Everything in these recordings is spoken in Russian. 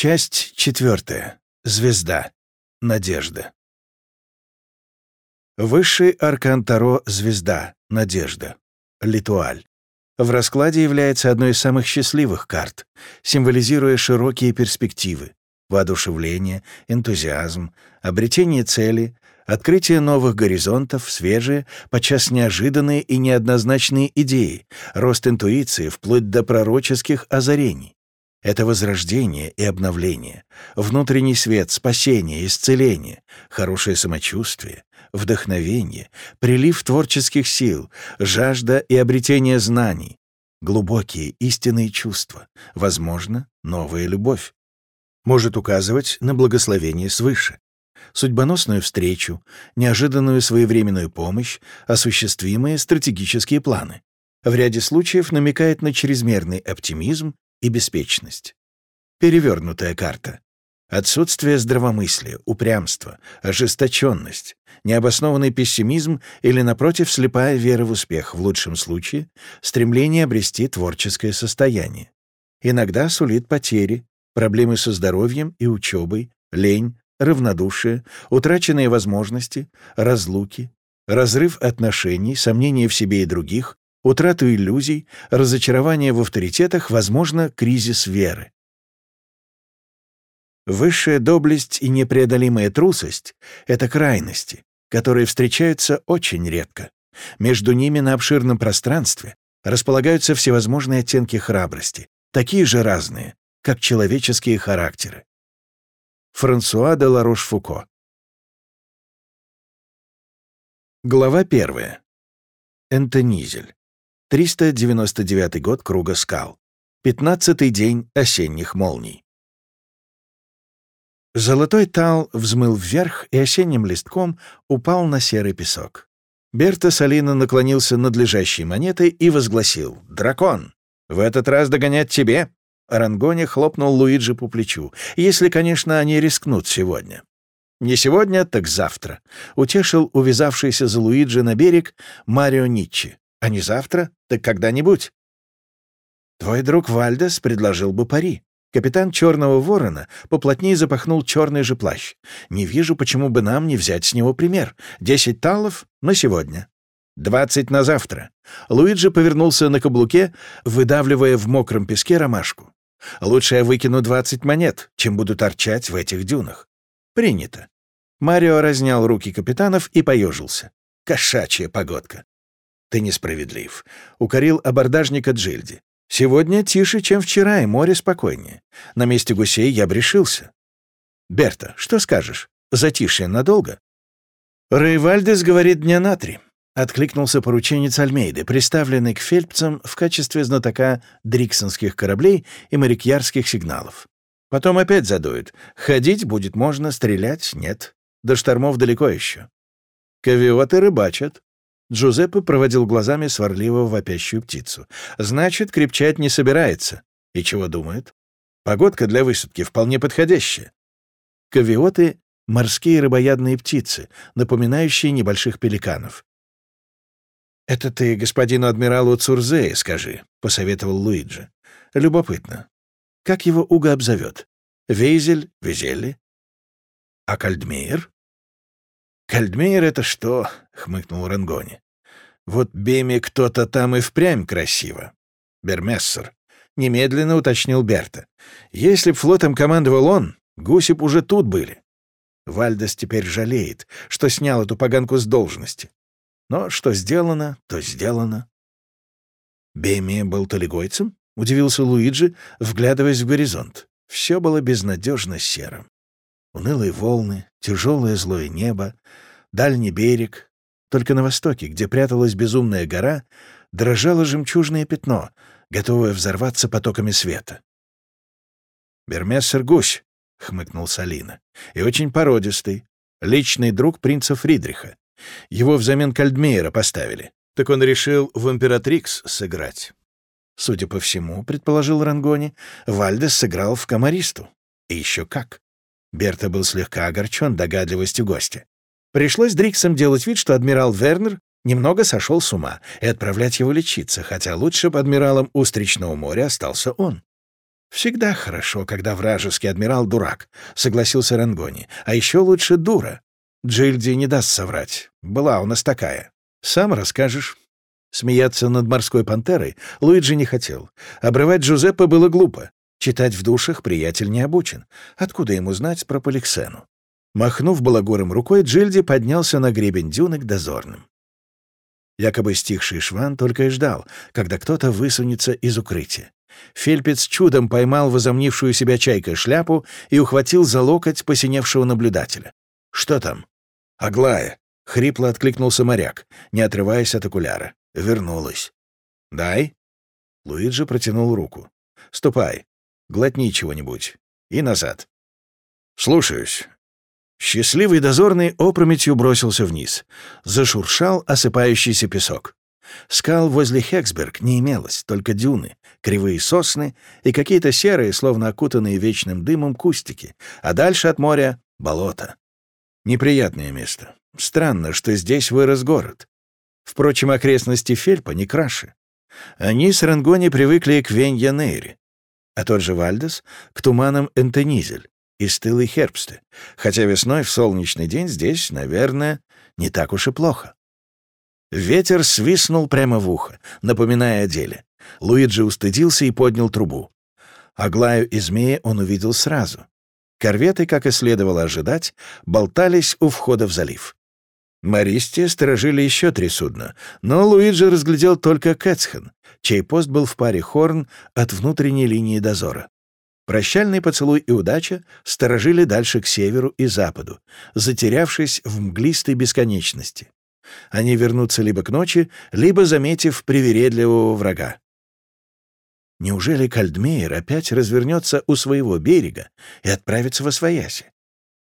Часть четвертая. Звезда. Надежда. Высший аркан Таро — звезда, надежда, литуаль. В раскладе является одной из самых счастливых карт, символизируя широкие перспективы, воодушевление, энтузиазм, обретение цели, открытие новых горизонтов, свежие, подчас неожиданные и неоднозначные идеи, рост интуиции вплоть до пророческих озарений. Это возрождение и обновление, внутренний свет, спасение, исцеление, хорошее самочувствие, вдохновение, прилив творческих сил, жажда и обретение знаний, глубокие истинные чувства, возможно, новая любовь. Может указывать на благословение свыше, судьбоносную встречу, неожиданную своевременную помощь, осуществимые стратегические планы. В ряде случаев намекает на чрезмерный оптимизм и беспечность. Перевернутая карта. Отсутствие здравомыслия, упрямство, ожесточенность, необоснованный пессимизм или, напротив, слепая вера в успех, в лучшем случае, стремление обрести творческое состояние. Иногда сулит потери, проблемы со здоровьем и учебой, лень, равнодушие, утраченные возможности, разлуки, разрыв отношений, сомнения в себе и других, утрату иллюзий, разочарование в авторитетах, возможно, кризис веры. Высшая доблесть и непреодолимая трусость — это крайности, которые встречаются очень редко. Между ними на обширном пространстве располагаются всевозможные оттенки храбрости, такие же разные, как человеческие характеры. Франсуа де Ларош-Фуко Глава первая. Энтонизель. 399 год Круга скал. Пятнадцатый день осенних молний. Золотой тал взмыл вверх и осенним листком упал на серый песок. Берта Салина наклонился над лежащей монетой и возгласил «Дракон! В этот раз догонять тебе!» Арангони хлопнул Луиджи по плечу. «Если, конечно, они рискнут сегодня». «Не сегодня, так завтра», — утешил увязавшийся за Луиджи на берег Марио Нитчи. А не завтра, так когда-нибудь. Твой друг Вальдес предложил бы пари. Капитан Черного Ворона поплотнее запахнул черный же плащ. Не вижу, почему бы нам не взять с него пример. Десять таллов на сегодня. Двадцать на завтра. Луиджи повернулся на каблуке, выдавливая в мокром песке ромашку. Лучше я выкину двадцать монет, чем буду торчать в этих дюнах. Принято. Марио разнял руки капитанов и поежился. Кошачья погодка. «Ты несправедлив», — укорил абордажника Джильди. «Сегодня тише, чем вчера, и море спокойнее. На месте гусей я брешился». «Берта, что скажешь? Затишье надолго?» «Рейвальдес говорит дня на три», — откликнулся порученец Альмейды, приставленный к фельпцам в качестве знатока дриксонских кораблей и морякьярских сигналов. «Потом опять задует. Ходить будет можно, стрелять — нет. До штормов далеко еще. Кавиоты рыбачат. Джузеппе проводил глазами сварливо вопящую птицу. «Значит, крепчать не собирается. И чего думает? Погодка для высадки вполне подходящая. Кавиоты — морские рыбоядные птицы, напоминающие небольших пеликанов. «Это ты господину адмиралу Цурзее скажи», — посоветовал Луиджи. «Любопытно. Как его Уга обзовет? Вейзель? Визели? А Кальдмейер?» «Кальдмейер — это что?» — хмыкнул Ренгони. «Вот Беми кто-то там и впрямь красиво. Бермессер». Немедленно уточнил Берта. «Если б флотом командовал он, гуси б уже тут были». Вальдес теперь жалеет, что снял эту поганку с должности. Но что сделано, то сделано. «Беми был талигойцем?» — удивился Луиджи, вглядываясь в горизонт. Все было безнадежно серым. Унылые волны, тяжелое злое небо, дальний берег. Только на востоке, где пряталась безумная гора, дрожало жемчужное пятно, готовое взорваться потоками света. «Бермессер гусь», — хмыкнул Салина, — «и очень породистый, личный друг принца Фридриха. Его взамен Кальдмейера поставили. Так он решил в императрикс сыграть». Судя по всему, предположил Рангони, Вальдес сыграл в Камаристу. И еще как. Берта был слегка огорчен догадливостью гостя. Пришлось Дриксам делать вид, что адмирал Вернер немного сошел с ума, и отправлять его лечиться, хотя лучше бы адмиралом Устричного моря остался он. «Всегда хорошо, когда вражеский адмирал дурак», — согласился Рангони. «А еще лучше дура. Джильди не даст соврать. Была у нас такая. Сам расскажешь». Смеяться над морской пантерой Луиджи не хотел. Обрывать Джузеппе было глупо. Читать в душах приятель не обучен. Откуда ему знать про Поликсену? Махнув балагуром рукой, Джильди поднялся на гребень дюны к дозорным. Якобы стихший шван только и ждал, когда кто-то высунется из укрытия. Фельпец чудом поймал возомнившую себя чайкой шляпу и ухватил за локоть посиневшего наблюдателя. «Что там?» «Аглая», — хрипло откликнулся моряк, не отрываясь от окуляра. Вернулась. «Дай». Луиджи протянул руку. «Ступай, глотни чего-нибудь. И назад». «Слушаюсь». Счастливый дозорный опрометью бросился вниз. Зашуршал осыпающийся песок. Скал возле Хексберг не имелось, только дюны, кривые сосны и какие-то серые, словно окутанные вечным дымом, кустики, а дальше от моря — болото. Неприятное место. Странно, что здесь вырос город. Впрочем, окрестности Фельпа не краше. Они с Рангони привыкли к Венья-Нейре, а тот же Вальдес — к туманам Энтенизель и стылой Хербсте, хотя весной в солнечный день здесь, наверное, не так уж и плохо. Ветер свистнул прямо в ухо, напоминая о деле. Луиджи устыдился и поднял трубу. Аглаю и змея он увидел сразу. Корветы, как и следовало ожидать, болтались у входа в залив. Мористе сторожили еще три судна, но Луиджи разглядел только Кэтсхен, чей пост был в паре Хорн от внутренней линии дозора. Прощальный поцелуй и удача сторожили дальше к северу и западу, затерявшись в мглистой бесконечности. Они вернутся либо к ночи, либо заметив привередливого врага. Неужели Кальдмейер опять развернется у своего берега и отправится во свояси?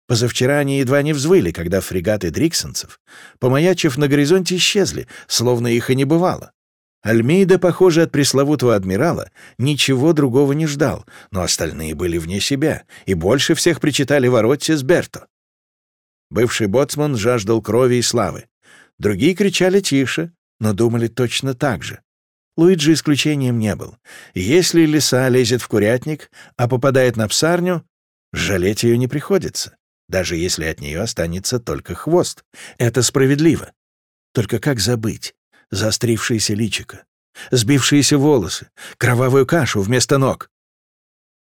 Позавчера они едва не взвыли, когда фрегаты дриксонцев, помаячив на горизонте, исчезли, словно их и не бывало. Альмейда, похоже, от пресловутого адмирала, ничего другого не ждал, но остальные были вне себя, и больше всех причитали Воротте с Берто. Бывший боцман жаждал крови и славы. Другие кричали тише, но думали точно так же. Луиджи исключением не был. Если лиса лезет в курятник, а попадает на псарню, жалеть ее не приходится даже если от нее останется только хвост. Это справедливо. Только как забыть заострившееся личико, сбившиеся волосы, кровавую кашу вместо ног?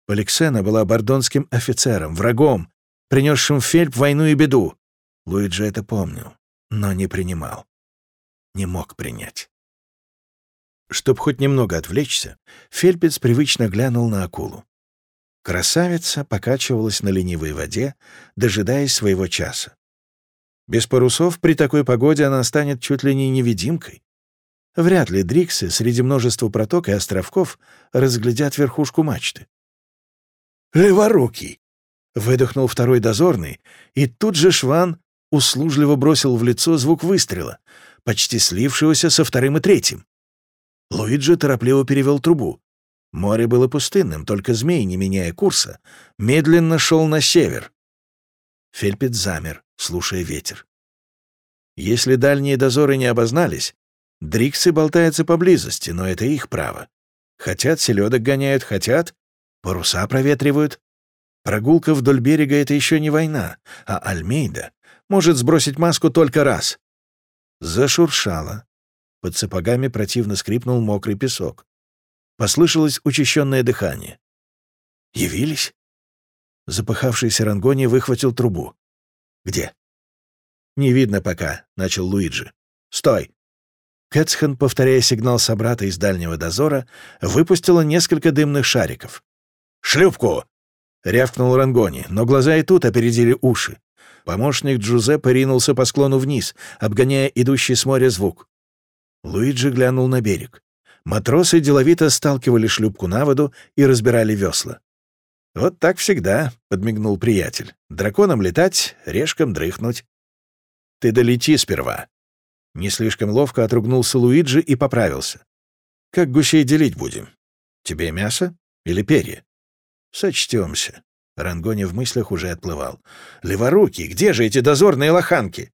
Поликсена была бордонским офицером, врагом, принесшим Фельп войну и беду. Луиджи это помнил, но не принимал. Не мог принять. Чтоб хоть немного отвлечься, Фельпец привычно глянул на акулу. Красавица покачивалась на ленивой воде, дожидаясь своего часа. Без парусов при такой погоде она станет чуть ли не невидимкой. Вряд ли Дриксы среди множества проток и островков разглядят верхушку мачты. «Леворукий!» — выдохнул второй дозорный, и тут же Шван услужливо бросил в лицо звук выстрела, почти слившегося со вторым и третьим. Луиджи торопливо перевел трубу. Море было пустынным, только змей, не меняя курса, медленно шел на север. Фельпет замер, слушая ветер. Если дальние дозоры не обознались, Дриксы болтаются поблизости, но это их право. Хотят, селедок гоняют, хотят, паруса проветривают. Прогулка вдоль берега — это еще не война, а Альмейда может сбросить маску только раз. Зашуршало. Под сапогами противно скрипнул мокрый песок. Послышалось учащенное дыхание. «Явились?» Запыхавшийся Рангони выхватил трубу. «Где?» «Не видно пока», — начал Луиджи. «Стой!» Кэтсхан, повторяя сигнал собрата из дальнего дозора, выпустила несколько дымных шариков. «Шлюпку!» — рявкнул Рангони, но глаза и тут опередили уши. Помощник Джузеппе ринулся по склону вниз, обгоняя идущий с моря звук. Луиджи глянул на берег. Матросы деловито сталкивали шлюпку на воду и разбирали весла. «Вот так всегда», — подмигнул приятель. «Драконом летать, решком дрыхнуть». «Ты долети сперва». Не слишком ловко отругнулся Луиджи и поправился. «Как гусей делить будем? Тебе мясо или перья?» «Сочтемся». Рангони в мыслях уже отплывал. «Леворуки, где же эти дозорные лоханки?»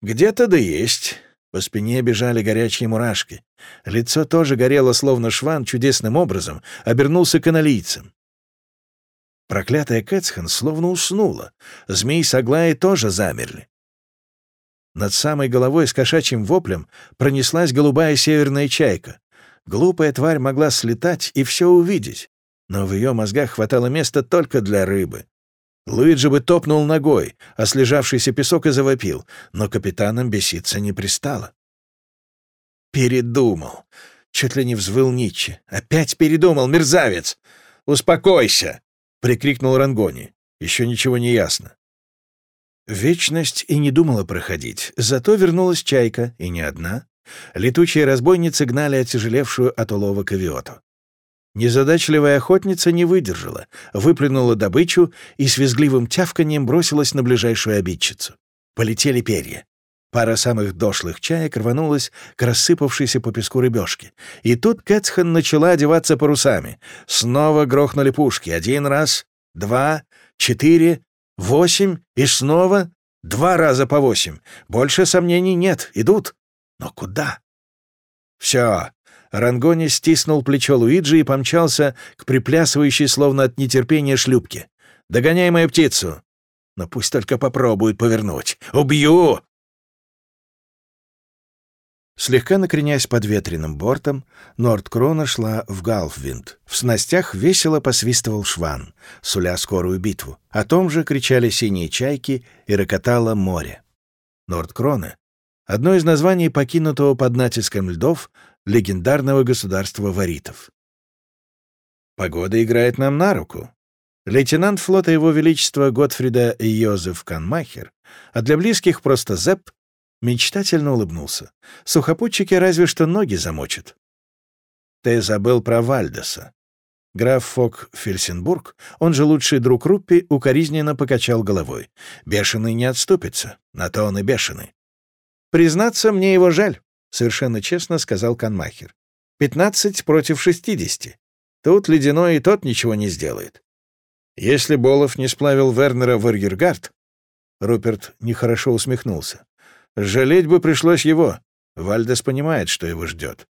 «Где-то да есть. По спине бежали горячие мурашки. Лицо тоже горело, словно шван чудесным образом обернулся каналийцем. Проклятая Кэтсхан словно уснула. Змей с Аглаей тоже замерли. Над самой головой с кошачьим воплем пронеслась голубая северная чайка. Глупая тварь могла слетать и все увидеть, но в ее мозгах хватало места только для рыбы. Луиджи бы топнул ногой, а слежавшийся песок и завопил, но капитаном беситься не пристало. «Передумал!» — чуть ли не взвыл Нитче. «Опять передумал, мерзавец! Успокойся!» — прикрикнул Рангони. «Еще ничего не ясно». Вечность и не думала проходить, зато вернулась чайка, и не одна. Летучие разбойницы гнали отяжелевшую от улова кавиоту. Незадачливая охотница не выдержала, выплюнула добычу и с визгливым тявканьем бросилась на ближайшую обидчицу. Полетели перья. Пара самых дошлых чаек рванулась к рассыпавшейся по песку рыбешке. И тут Кэтсхан начала одеваться парусами. Снова грохнули пушки. Один раз, два, четыре, восемь и снова два раза по восемь. Больше сомнений нет. Идут. Но куда? Все. Рангони стиснул плечо Луиджи и помчался к приплясывающей, словно от нетерпения, шлюпке. «Догоняй мою птицу!» «Но пусть только попробует повернуть. Убью!» Слегка накренясь под ветреным бортом, Нордкрона шла в Галфвинд. В снастях весело посвистывал шван, суля скорую битву. О том же кричали синие чайки и рокотало море. Нордкрона — одно из названий покинутого под натиском льдов легендарного государства варитов. Погода играет нам на руку. Лейтенант флота Его Величества Готфрида Йозеф Канмахер, а для близких просто Зепп, Мечтательно улыбнулся. Сухопутчики разве что ноги замочат. Ты забыл про Вальдеса. Граф Фок Фельсенбург, он же лучший друг Руппи, укоризненно покачал головой. Бешеный не отступится, на то он и бешеный. «Признаться, мне его жаль», — совершенно честно сказал Канмахер. «Пятнадцать против шестидесяти. Тут ледяной и тот ничего не сделает. Если Болов не сплавил Вернера в Арьергард...» Руперт нехорошо усмехнулся. Жалеть бы пришлось его. Вальдес понимает, что его ждет.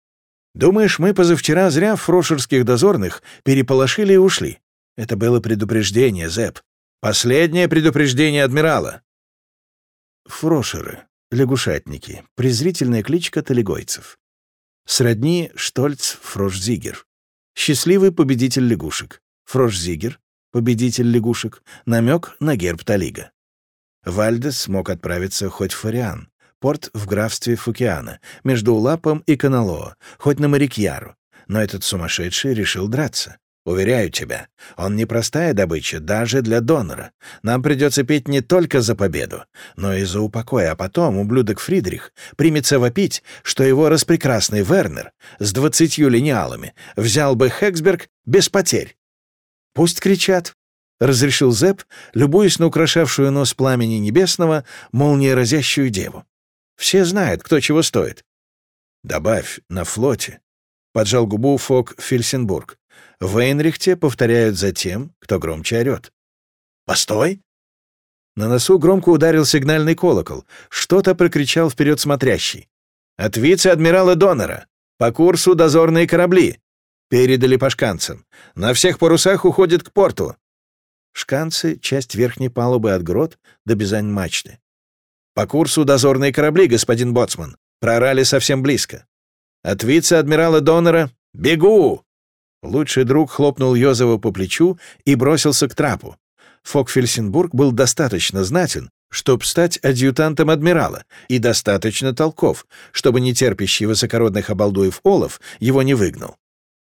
Думаешь, мы позавчера зря фрошерских дозорных переполошили и ушли? Это было предупреждение, Зэп. Последнее предупреждение адмирала. Фрошеры, лягушатники, презрительная кличка талигойцев. Сродни Штольц Фрошзигер. Счастливый победитель лягушек. Фрошзигер, победитель лягушек, намек на герб Талига. Вальдес смог отправиться хоть в Фариан, порт в графстве Фукиана, между Улапом и Каналоо, хоть на Марикьяру. Но этот сумасшедший решил драться. Уверяю тебя, он непростая добыча даже для донора. Нам придется петь не только за победу, но и за упокой, а потом ублюдок Фридрих примется вопить, что его распрекрасный Вернер с двадцатью линеалами взял бы Хексберг без потерь. Пусть кричат, — разрешил Зэп, любуясь на украшавшую нос пламени небесного молниеразящую деву. «Все знают, кто чего стоит». «Добавь, на флоте», — поджал губу Фок Фельсенбург. «В Эйнрихте повторяют за тем, кто громче орёт». «Постой!» На носу громко ударил сигнальный колокол. Что-то прокричал вперед смотрящий. «От вице-адмирала Донора! По курсу дозорные корабли!» Передали по шканцам. «На всех парусах уходит к порту. Шканцы — часть верхней палубы от грот до бизань-мачты. «По курсу дозорные корабли, господин Боцман. Прорали совсем близко. От вице-адмирала Донора «Бегу!» Лучший друг хлопнул Йозева по плечу и бросился к трапу. Фокфельсенбург был достаточно знатен, чтобы стать адъютантом адмирала, и достаточно толков, чтобы нетерпящий высокородных обалдуев Олов его не выгнал.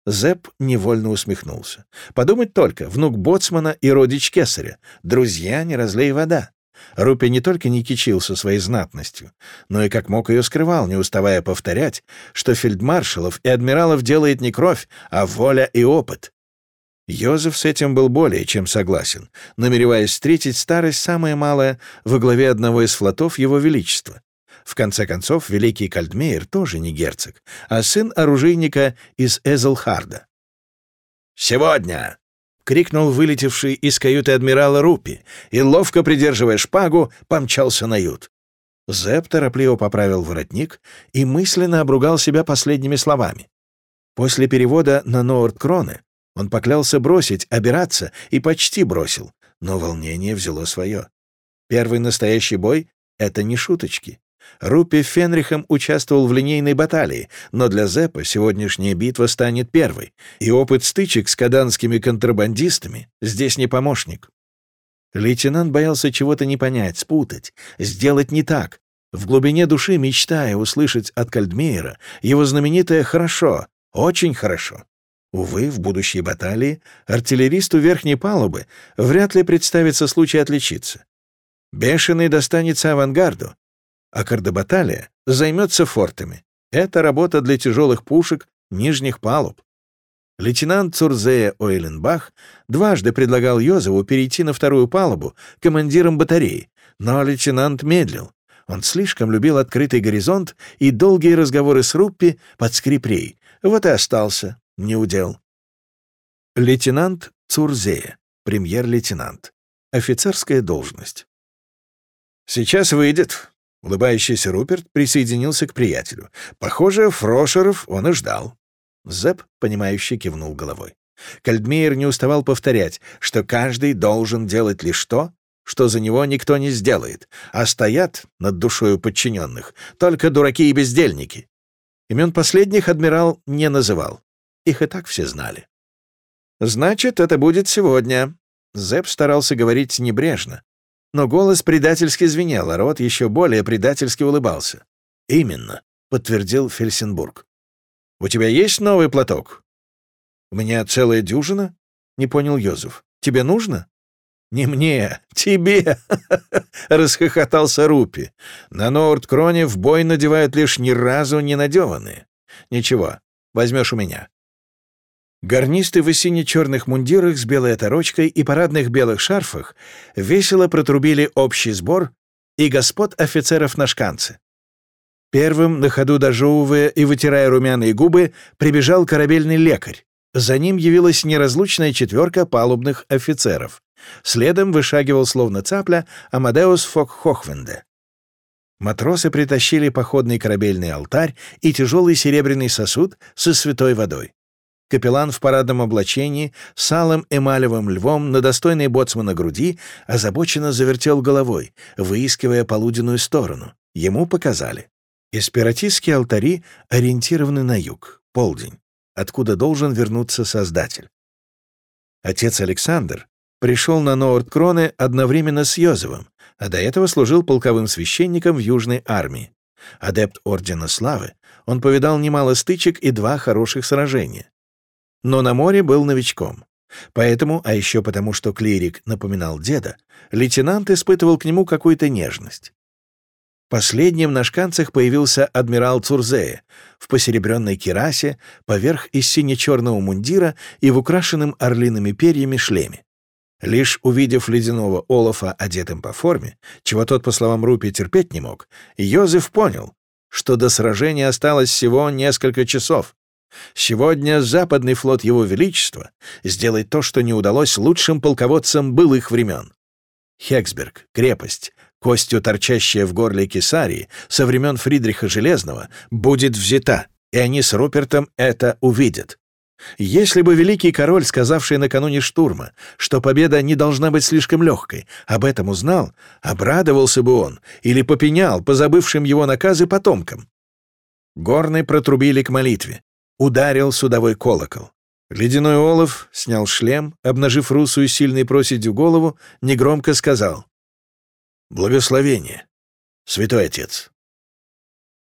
Зэп невольно усмехнулся. Подумать только, внук боцмана и родич кесаря. Друзья, не разлей вода. Рупи не только не кичился своей знатностью, но и как мог ее скрывал, не уставая повторять, что фельдмаршалов и адмиралов делает не кровь, а воля и опыт. Йозеф с этим был более чем согласен, намереваясь встретить старость самое малое во главе одного из флотов Его Величества. В конце концов, великий Кальдмейер тоже не герцог, а сын оружейника из Эзелхарда. «Сегодня!» — крикнул вылетевший из каюты адмирала Рупи и, ловко придерживая шпагу, помчался на ют. Зэп торопливо поправил воротник и мысленно обругал себя последними словами. После перевода на Ноорд-Кроны он поклялся бросить, обираться и почти бросил, но волнение взяло свое. Первый настоящий бой — это не шуточки. Рупи Фенрихом участвовал в линейной баталии, но для Зеппа сегодняшняя битва станет первой, и опыт стычек с каданскими контрабандистами здесь не помощник. Лейтенант боялся чего-то не понять, спутать, сделать не так, в глубине души мечтая услышать от Кальдмейера его знаменитое «хорошо», «очень хорошо». Увы, в будущей баталии артиллеристу верхней палубы вряд ли представится случай отличиться. Бешеный достанется авангарду, а кардебаталия займется фортами. Это работа для тяжелых пушек нижних палуб. Лейтенант Цурзея Ойленбах дважды предлагал Йозову перейти на вторую палубу командиром батареи, но лейтенант медлил. Он слишком любил открытый горизонт и долгие разговоры с Руппи под скрип рей. Вот и остался, не удел. Лейтенант Цурзея, премьер-лейтенант. Офицерская должность. «Сейчас выйдет», Улыбающийся Руперт присоединился к приятелю. Похоже, Фрошеров он и ждал. Зэп, понимающе кивнул головой. Кальдмейер не уставал повторять, что каждый должен делать лишь то, что за него никто не сделает, а стоят над душою подчиненных только дураки и бездельники. Имен последних адмирал не называл. Их и так все знали. «Значит, это будет сегодня». Зэп старался говорить небрежно, но голос предательски звенел, а рот еще более предательски улыбался. «Именно», — подтвердил Фельсенбург. «У тебя есть новый платок?» «У меня целая дюжина?» — не понял Йозеф. «Тебе нужно?» «Не мне, тебе!» — расхохотался Рупи. «На Норд-Кроне в бой надевают лишь ни разу не надеванные. Ничего, возьмешь у меня. Гарнисты в сине-черных мундирах с белой оторочкой и парадных белых шарфах весело протрубили общий сбор и господ офицеров на шканце. Первым, на ходу дожевывая и вытирая румяные губы, прибежал корабельный лекарь. За ним явилась неразлучная четверка палубных офицеров. Следом вышагивал словно цапля Амадеус Фокхохвенде. Матросы притащили походный корабельный алтарь и тяжелый серебряный сосуд со святой водой. Капеллан в парадном облачении, с алым эмалевым львом на достойной боцмана груди, озабоченно завертел головой, выискивая полуденную сторону. Ему показали. Эспиратистские алтари ориентированы на юг, полдень, откуда должен вернуться Создатель. Отец Александр пришел на Ноорд-Кроны одновременно с Йозевым, а до этого служил полковым священником в Южной армии. Адепт Ордена Славы, он повидал немало стычек и два хороших сражения но на море был новичком. Поэтому, а еще потому, что клирик напоминал деда, лейтенант испытывал к нему какую-то нежность. Последним на шканцах появился адмирал Цурзея в посеребренной керасе, поверх из сине-черного мундира и в украшенном орлиными перьями шлеме. Лишь увидев ледяного Олафа одетым по форме, чего тот, по словам Рупи, терпеть не мог, Йозеф понял, что до сражения осталось всего несколько часов, Сегодня Западный флот Его Величества сделает то, что не удалось лучшим полководцам былых времен. Хексберг, крепость, костью торчащая в горле Кесарии со времен Фридриха Железного, будет взята, и они с Рупертом это увидят. Если бы великий король, сказавший накануне штурма, что победа не должна быть слишком легкой, об этом узнал, обрадовался бы он или попенял позабывшим его наказы потомкам. Горны протрубили к молитве ударил судовой колокол. Ледяной Олов снял шлем, обнажив русую сильной проседью голову, негромко сказал «Благословение, святой отец».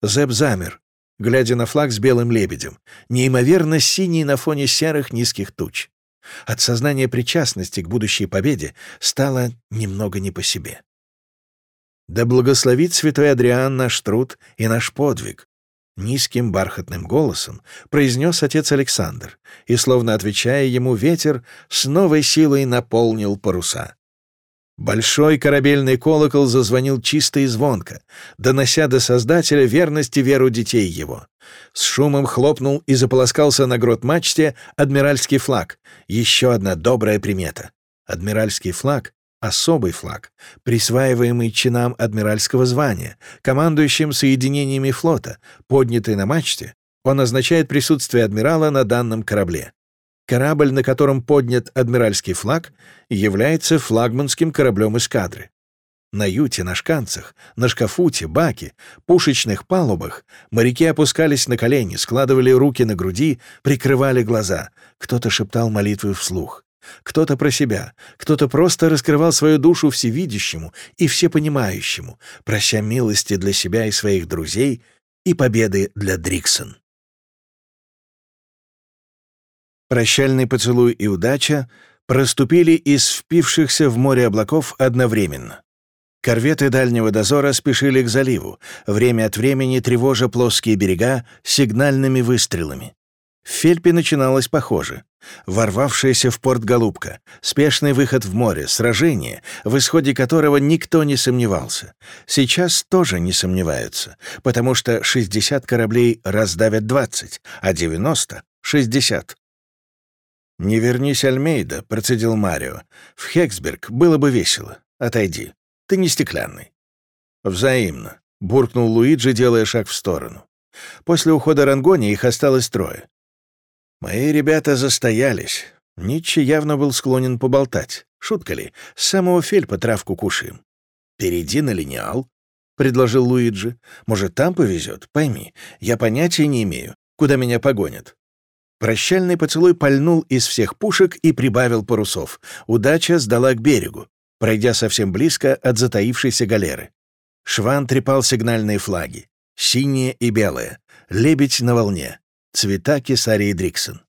Зэб замер, глядя на флаг с белым лебедем, неимоверно синий на фоне серых низких туч. От сознания причастности к будущей победе стало немного не по себе. «Да благословит святой Адриан наш труд и наш подвиг», Низким бархатным голосом произнес отец Александр, и, словно отвечая ему, ветер с новой силой наполнил паруса. Большой корабельный колокол зазвонил чисто и звонко, донося до Создателя верность и веру детей его. С шумом хлопнул и заполоскался на грот мачте адмиральский флаг. Еще одна добрая примета. Адмиральский флаг особый флаг, присваиваемый чинам адмиральского звания, командующим соединениями флота, поднятый на мачте, он означает присутствие адмирала на данном корабле. Корабль, на котором поднят адмиральский флаг, является флагманским кораблем эскадры. На юте, на шканцах, на шкафуте, баке, пушечных палубах моряки опускались на колени, складывали руки на груди, прикрывали глаза. Кто-то шептал молитвы вслух. Кто-то про себя, кто-то просто раскрывал свою душу всевидящему и всепонимающему, проща милости для себя и своих друзей и победы для Дриксон. Прощальный поцелуй и удача проступили из впившихся в море облаков одновременно. Корветы дальнего дозора спешили к заливу, время от времени тревожа плоские берега сигнальными выстрелами. В Фельпе начиналось похоже. Ворвавшаяся в порт «Голубка», спешный выход в море, сражение, в исходе которого никто не сомневался. Сейчас тоже не сомневаются, потому что 60 кораблей раздавят 20, а 90 — 60. «Не вернись, Альмейда», — процедил Марио. «В Хексберг было бы весело. Отойди. Ты не стеклянный». «Взаимно», — буркнул Луиджи, делая шаг в сторону. После ухода Рангони их осталось трое. Мои ребята застоялись. Нитче явно был склонен поболтать. Шутка ли, с самого фельпа травку кушаем. «Перейди на линеал», — предложил Луиджи. «Может, там повезет? Пойми, я понятия не имею, куда меня погонят. Прощальный поцелуй пальнул из всех пушек и прибавил парусов. Удача сдала к берегу, пройдя совсем близко от затаившейся галеры. Шван трепал сигнальные флаги. Синие и белые. Лебедь на волне. Цвета Кесарии Дриксон.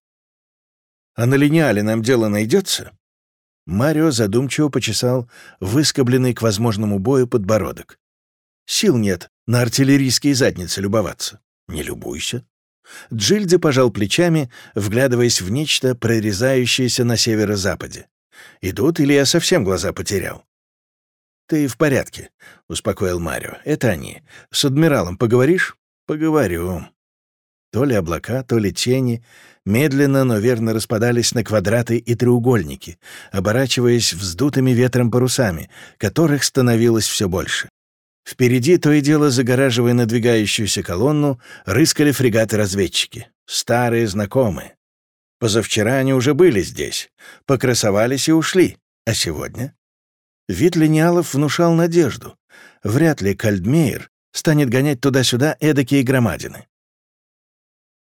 «А на линеале нам дело найдется?» Марио задумчиво почесал выскобленный к возможному бою подбородок. «Сил нет на артиллерийские задницы любоваться. Не любуйся. Джильди пожал плечами, вглядываясь в нечто, прорезающееся на северо-западе. «Идут или я совсем глаза потерял?» «Ты в порядке», — успокоил Марио. «Это они. С адмиралом поговоришь?» «Поговорю». То ли облака, то ли тени медленно, но верно распадались на квадраты и треугольники, оборачиваясь вздутыми ветром парусами, которых становилось все больше. Впереди, то и дело загораживая надвигающуюся колонну, рыскали фрегаты-разведчики. Старые знакомые. Позавчера они уже были здесь, покрасовались и ушли. А сегодня? Вид линеалов внушал надежду. Вряд ли Кальдмейер станет гонять туда-сюда эдакие громадины.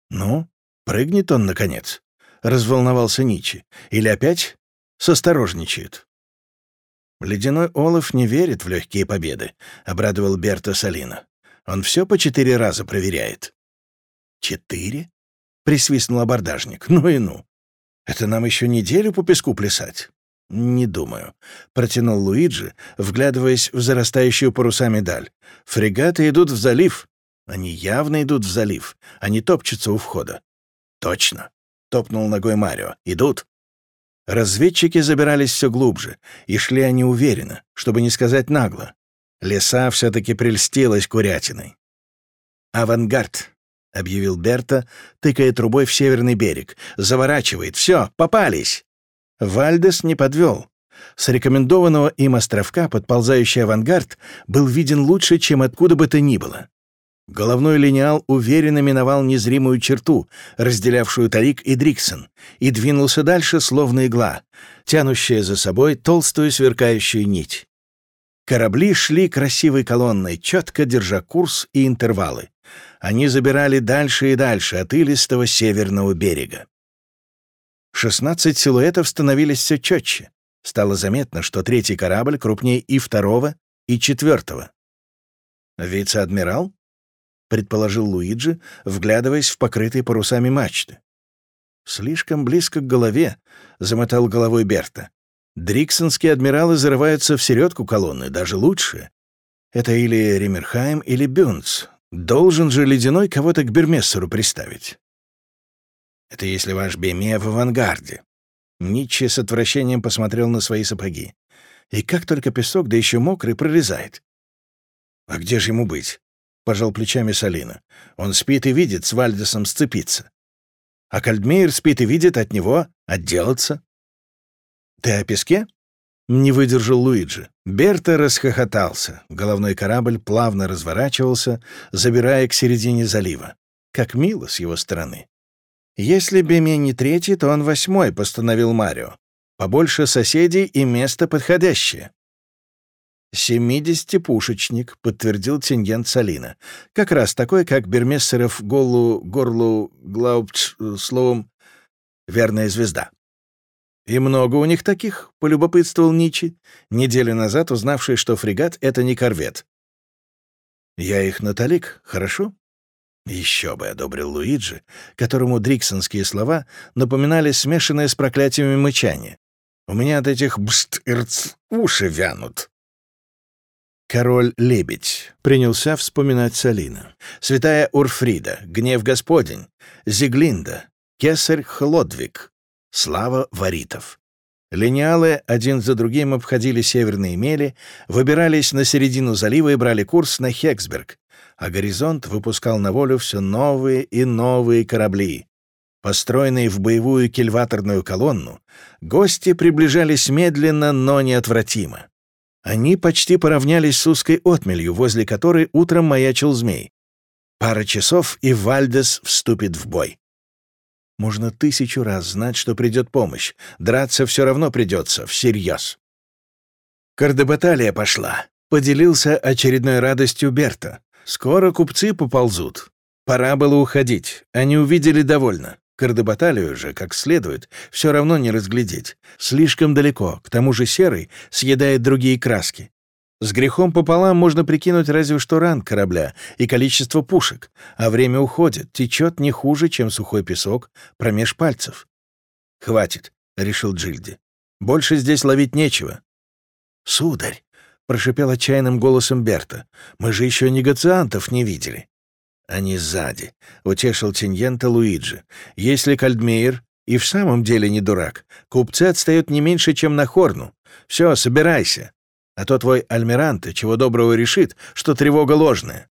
«Ну, прыгнет он, наконец», — разволновался Ничи. «Или опять состорожничает?» «Ледяной Олаф не верит в легкие победы», — обрадовал Берта Салина. «Он все по четыре раза проверяет». «Четыре?» — присвистнул абордажник. «Ну и ну. Это нам еще неделю по песку плясать?» «Не думаю», — протянул Луиджи, вглядываясь в зарастающую парусами даль. «Фрегаты идут в залив. Они явно идут в залив. Они топчутся у входа». «Точно», — топнул ногой Марио. «Идут. Разведчики забирались все глубже, и шли они уверенно, чтобы не сказать нагло. Леса все-таки прельстилась курятиной. «Авангард», — объявил Берта, тыкая трубой в северный берег. «Заворачивает. Все, попались!» Вальдес не подвел. С рекомендованного им островка подползающий авангард был виден лучше, чем откуда бы то ни было. Головной линеал уверенно миновал незримую черту, разделявшую Тарик и Дриксон, и двинулся дальше, словно игла, тянущая за собой толстую сверкающую нить. Корабли шли красивой колонной, четко держа курс и интервалы. Они забирали дальше и дальше от илистого северного берега. Шестнадцать силуэтов становились все четче. Стало заметно, что третий корабль крупнее и второго, и четвертого. «Вице-адмирал?» — предположил Луиджи, вглядываясь в покрытые парусами мачты. «Слишком близко к голове», — замотал головой Берта. «Дриксонские адмиралы зарываются в середку колонны, даже лучше. Это или Римерхайм, или Бюнц. Должен же Ледяной кого-то к Бермессеру приставить». «Это если ваш Беме в авангарде». Нитче с отвращением посмотрел на свои сапоги. «И как только песок, да еще мокрый, прорезает». «А где же ему быть? — пожал плечами Салина. «Он спит и видит с Вальдесом сцепиться. А Кальдмейер спит и видит от него отделаться». «Ты о песке?» Не выдержал Луиджи. Берта расхохотался. Головной корабль плавно разворачивался, забирая к середине залива. Как мило с его стороны. «Если Беме не третий, то он восьмой», — постановил Марио. «Побольше соседей и место подходящее». «Семидесятипушечник», — подтвердил Тиньен Салина. «Как раз такой, как Бермессеров Голу, Горлу, Глаупч, словом, верная звезда». «И много у них таких?» — полюбопытствовал Ничи, неделю назад узнавший, что фрегат — это не корвет. «Я их наталик, хорошо?» Еще бы одобрил Луиджи, которому дриксонские слова напоминали смешанное с проклятиями мычание. «У меня от этих бст-ирц уши вянут». «Король-лебедь», — принялся вспоминать Салина. «Святая Урфрида, гнев Господень, Зиглинда, Кесарь Хлодвиг, слава варитов». Линеалы один за другим обходили северные мели, выбирались на середину залива и брали курс на Хексберг, а горизонт выпускал на волю все новые и новые корабли. Построенные в боевую кильваторную колонну, гости приближались медленно, но неотвратимо. Они почти поравнялись с узкой отмелью, возле которой утром маячил змей. Пара часов, и Вальдес вступит в бой. Можно тысячу раз знать, что придет помощь. Драться все равно придется, всерьез. Кардебаталия пошла. Поделился очередной радостью Берта. Скоро купцы поползут. Пора было уходить. Они увидели довольно. Кардебаталию же, как следует, все равно не разглядеть. Слишком далеко, к тому же серый съедает другие краски. С грехом пополам можно прикинуть разве что ранг корабля и количество пушек, а время уходит, течет не хуже, чем сухой песок промеж пальцев. «Хватит», — решил Джильди. «Больше здесь ловить нечего». «Сударь», — прошипел отчаянным голосом Берта, — «мы же еще негациантов не видели». «Они сзади», — утешил Тиньента Луиджи. «Если Кальдмейер и в самом деле не дурак, купцы отстают не меньше, чем на Хорну. Все, собирайся. А то твой Альмиранте чего доброго решит, что тревога ложная».